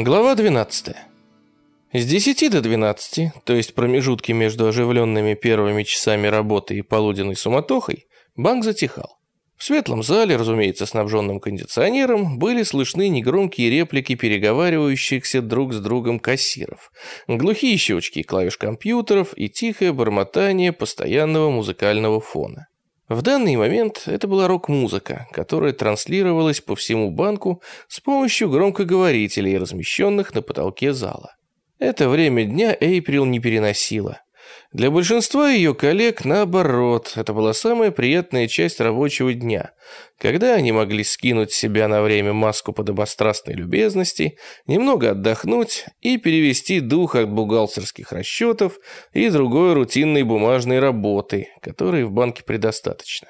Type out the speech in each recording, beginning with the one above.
Глава 12. С 10 до 12, то есть промежутки между оживленными первыми часами работы и полуденной суматохой, банк затихал. В светлом зале, разумеется, снабженном кондиционером, были слышны негромкие реплики переговаривающихся друг с другом кассиров, глухие щелчки клавиш компьютеров и тихое бормотание постоянного музыкального фона. В данный момент это была рок-музыка, которая транслировалась по всему банку с помощью громкоговорителей, размещенных на потолке зала. Это время дня Эйприл не переносила. Для большинства ее коллег, наоборот, это была самая приятная часть рабочего дня, когда они могли скинуть с себя на время маску подобострастной любезности, немного отдохнуть и перевести дух от бухгалтерских расчетов и другой рутинной бумажной работы, которой в банке предостаточно.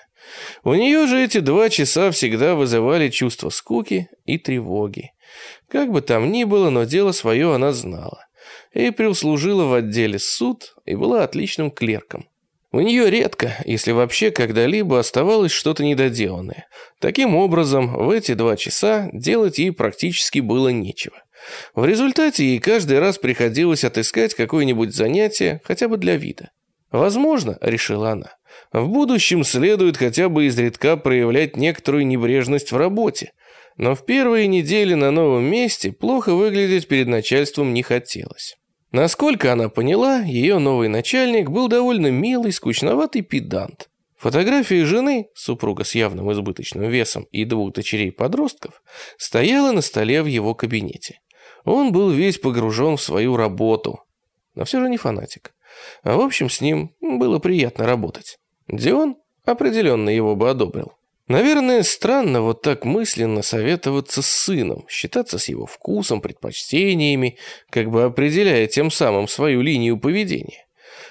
У нее же эти два часа всегда вызывали чувство скуки и тревоги. Как бы там ни было, но дело свое она знала. Эйприл служила в отделе суд и была отличным клерком. У нее редко, если вообще когда-либо оставалось что-то недоделанное. Таким образом, в эти два часа делать ей практически было нечего. В результате ей каждый раз приходилось отыскать какое-нибудь занятие, хотя бы для вида. Возможно, решила она, в будущем следует хотя бы изредка проявлять некоторую небрежность в работе, но в первые недели на новом месте плохо выглядеть перед начальством не хотелось. Насколько она поняла, ее новый начальник был довольно милый, скучноватый педант. Фотография жены, супруга с явным избыточным весом и двух дочерей-подростков, стояла на столе в его кабинете. Он был весь погружен в свою работу, но все же не фанатик. А в общем, с ним было приятно работать. Дион определенно его бы одобрил. Наверное, странно вот так мысленно советоваться с сыном, считаться с его вкусом, предпочтениями, как бы определяя тем самым свою линию поведения.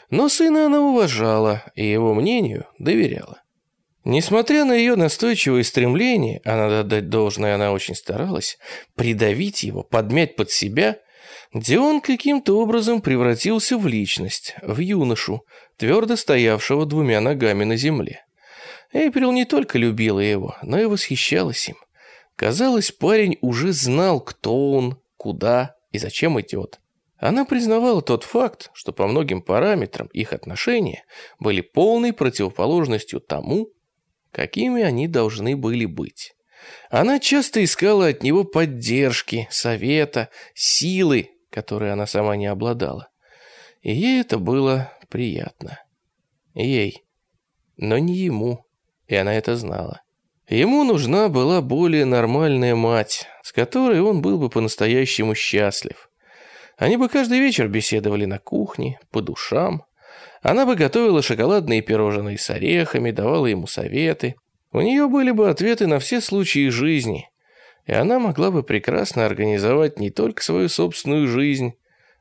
Но сына она уважала и его мнению доверяла. Несмотря на ее настойчивое стремление, а надо отдать должное, она очень старалась, придавить его, подмять под себя, Дион каким-то образом превратился в личность, в юношу, твердо стоявшего двумя ногами на земле. Эйприл не только любила его, но и восхищалась им. Казалось, парень уже знал, кто он, куда и зачем идет. Она признавала тот факт, что по многим параметрам их отношения были полной противоположностью тому, какими они должны были быть. Она часто искала от него поддержки, совета, силы, которой она сама не обладала. И ей это было приятно. Ей, но не ему и она это знала. Ему нужна была более нормальная мать, с которой он был бы по-настоящему счастлив. Они бы каждый вечер беседовали на кухне, по душам. Она бы готовила шоколадные пирожные с орехами, давала ему советы. У нее были бы ответы на все случаи жизни, и она могла бы прекрасно организовать не только свою собственную жизнь,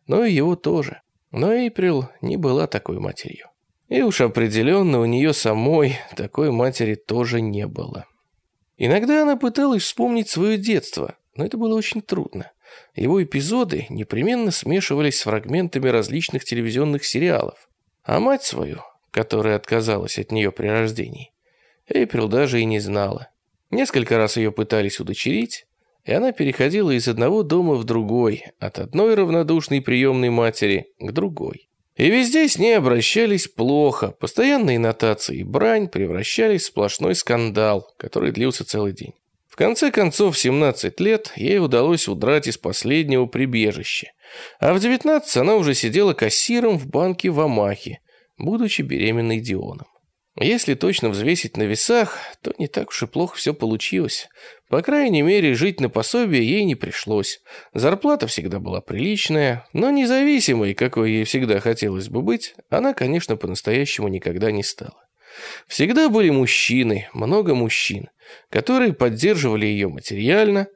но и его тоже. Но Эйприл не была такой матерью. И уж определенно у нее самой такой матери тоже не было. Иногда она пыталась вспомнить свое детство, но это было очень трудно. Его эпизоды непременно смешивались с фрагментами различных телевизионных сериалов. А мать свою, которая отказалась от нее при рождении, Эйприл даже и не знала. Несколько раз ее пытались удочерить, и она переходила из одного дома в другой, от одной равнодушной приемной матери к другой. И везде с ней обращались плохо, постоянные нотации и брань превращались в сплошной скандал, который длился целый день. В конце концов, в 17 лет ей удалось удрать из последнего прибежища, а в 19 она уже сидела кассиром в банке в Амахе, будучи беременной Дионом. Если точно взвесить на весах, то не так уж и плохо все получилось. По крайней мере, жить на пособие ей не пришлось. Зарплата всегда была приличная, но независимой, какой ей всегда хотелось бы быть, она, конечно, по-настоящему никогда не стала. Всегда были мужчины, много мужчин, которые поддерживали ее материально,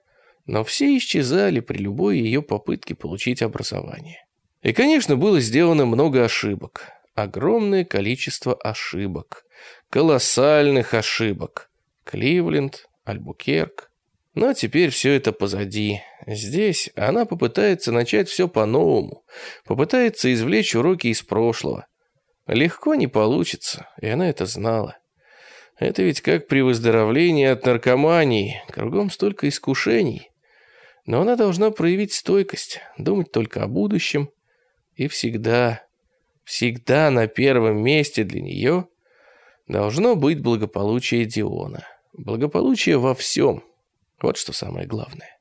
но все исчезали при любой ее попытке получить образование. И, конечно, было сделано много ошибок. Огромное количество ошибок колоссальных ошибок. Кливленд, Альбукерк. Но теперь все это позади. Здесь она попытается начать все по-новому, попытается извлечь уроки из прошлого. Легко не получится, и она это знала. Это ведь как при выздоровлении от наркомании, кругом столько искушений. Но она должна проявить стойкость, думать только о будущем. И всегда, всегда на первом месте для нее должно быть благополучие Диона. Благополучие во всем. Вот что самое главное.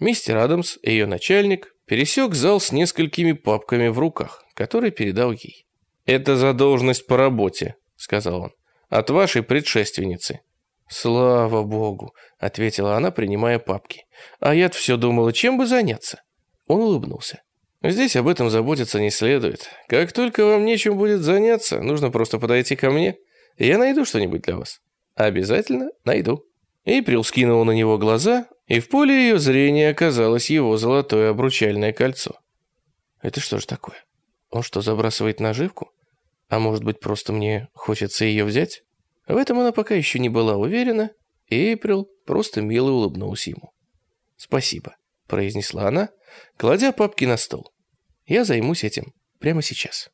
Мистер Адамс, ее начальник, пересек зал с несколькими папками в руках, которые передал ей. «Это задолженность по работе», — сказал он, — «от вашей предшественницы». «Слава богу», — ответила она, принимая папки. «А я-то все думала, чем бы заняться». Он улыбнулся. «Здесь об этом заботиться не следует. Как только вам нечем будет заняться, нужно просто подойти ко мне, и я найду что-нибудь для вас. Обязательно найду». Эйприл скинула на него глаза, и в поле ее зрения оказалось его золотое обручальное кольцо. «Это что же такое? Он что, забрасывает наживку? А может быть, просто мне хочется ее взять?» В этом она пока еще не была уверена, и Эйприл просто мило улыбнулась ему. «Спасибо», — произнесла она, кладя папки на стол. «Я займусь этим прямо сейчас».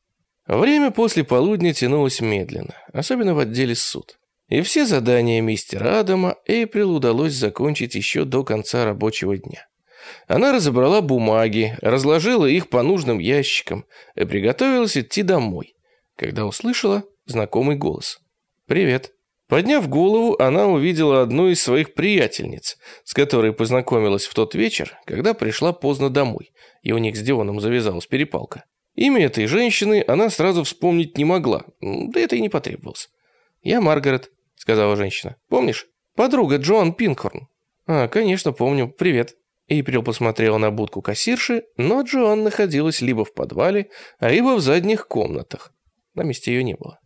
Время после полудня тянулось медленно, особенно в отделе суд. И все задания мистера Адама Эйприл удалось закончить еще до конца рабочего дня. Она разобрала бумаги, разложила их по нужным ящикам и приготовилась идти домой, когда услышала знакомый голос. «Привет». Подняв голову, она увидела одну из своих приятельниц, с которой познакомилась в тот вечер, когда пришла поздно домой, и у них с Дионом завязалась перепалка. Имя этой женщины она сразу вспомнить не могла, да это и не потребовалось. «Я Маргарет», — сказала женщина. «Помнишь? Подруга Джоан Пинкорн». «А, конечно, помню. Привет». Эйприл посмотрела на будку кассирши, но Джоан находилась либо в подвале, а либо в задних комнатах. На месте ее не было.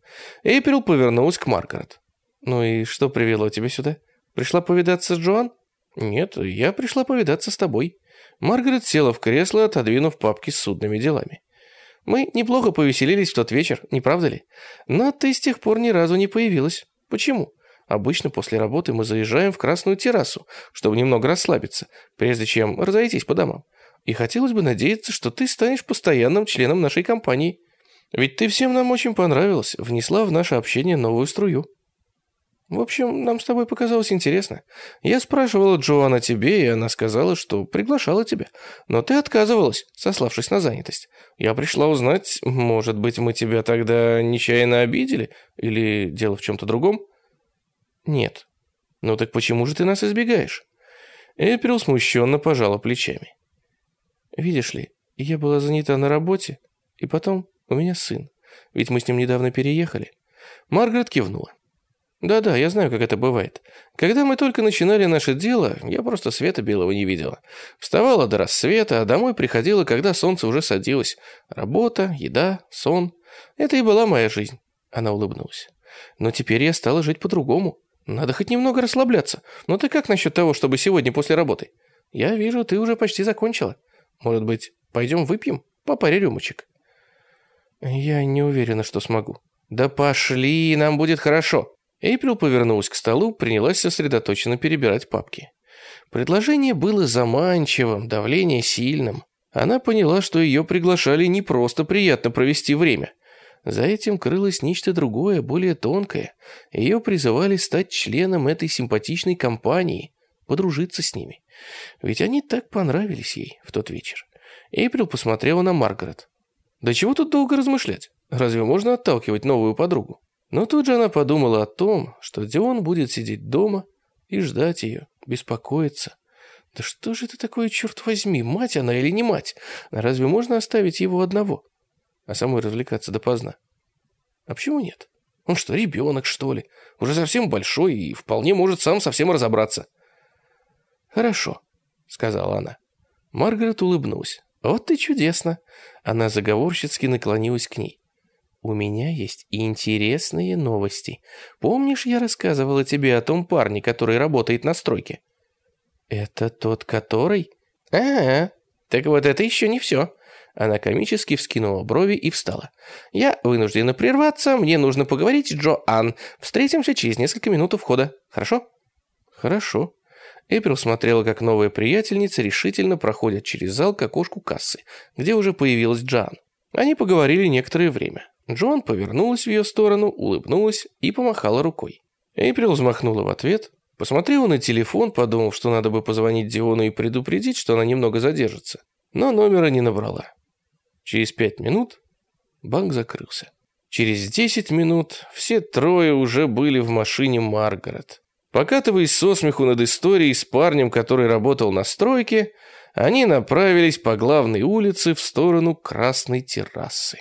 Эйприл повернулась к Маргарет. «Ну и что привело тебя сюда? Пришла повидаться с Джоан?» «Нет, я пришла повидаться с тобой». Маргарет села в кресло, отодвинув папки с судными делами. «Мы неплохо повеселились в тот вечер, не правда ли? Но ты с тех пор ни разу не появилась. Почему?» Обычно после работы мы заезжаем в красную террасу, чтобы немного расслабиться, прежде чем разойтись по домам. И хотелось бы надеяться, что ты станешь постоянным членом нашей компании. Ведь ты всем нам очень понравилась, внесла в наше общение новую струю. В общем, нам с тобой показалось интересно. Я спрашивала Джоан о тебе, и она сказала, что приглашала тебя. Но ты отказывалась, сославшись на занятость. Я пришла узнать, может быть, мы тебя тогда нечаянно обидели? Или дело в чем-то другом? Нет. Ну так почему же ты нас избегаешь? Эприл смущенно пожала плечами. Видишь ли, я была занята на работе, и потом у меня сын. Ведь мы с ним недавно переехали. Маргарет кивнула. Да-да, я знаю, как это бывает. Когда мы только начинали наше дело, я просто света белого не видела. Вставала до рассвета, а домой приходила, когда солнце уже садилось. Работа, еда, сон. Это и была моя жизнь. Она улыбнулась. Но теперь я стала жить по-другому. Надо хоть немного расслабляться. Но ты как насчет того, чтобы сегодня после работы? Я вижу, ты уже почти закончила. Может быть, пойдем выпьем по паре рюмочек? Я не уверена, что смогу. Да пошли, нам будет хорошо. Эйприл повернулась к столу, принялась сосредоточенно перебирать папки. Предложение было заманчивым, давление сильным. Она поняла, что ее приглашали не просто приятно провести время. За этим крылось нечто другое, более тонкое. Ее призывали стать членом этой симпатичной компании, подружиться с ними. Ведь они так понравились ей в тот вечер. Эйприл посмотрела на Маргарет. «Да чего тут долго размышлять? Разве можно отталкивать новую подругу?» Но тут же она подумала о том, что Дион будет сидеть дома и ждать ее, беспокоиться. Да что же это такое, черт возьми, мать она или не мать? Разве можно оставить его одного? А самой развлекаться допоздна? А почему нет? Он что, ребенок, что ли? Уже совсем большой и вполне может сам совсем разобраться. Хорошо, сказала она. Маргарет улыбнулась. Вот ты чудесно. Она заговорщицки наклонилась к ней. «У меня есть интересные новости. Помнишь, я рассказывала тебе о том парне, который работает на стройке?» «Это тот, который?» «А, так вот это еще не все». Она комически вскинула брови и встала. «Я вынуждена прерваться, мне нужно поговорить с Джоан. Встретимся через несколько минут у входа. Хорошо?» «Хорошо». Эприл смотрела, как новая приятельница решительно проходит через зал к окошку кассы, где уже появилась Джоан. Они поговорили некоторое время. Джон повернулась в ее сторону, улыбнулась и помахала рукой. Эйприл взмахнула в ответ, Посмотрела на телефон, подумав, что надо бы позвонить Диону и предупредить, что она немного задержится. Но номера не набрала. Через пять минут банк закрылся. Через десять минут все трое уже были в машине Маргарет. Покатываясь со смеху над историей с парнем, который работал на стройке, они направились по главной улице в сторону красной террасы.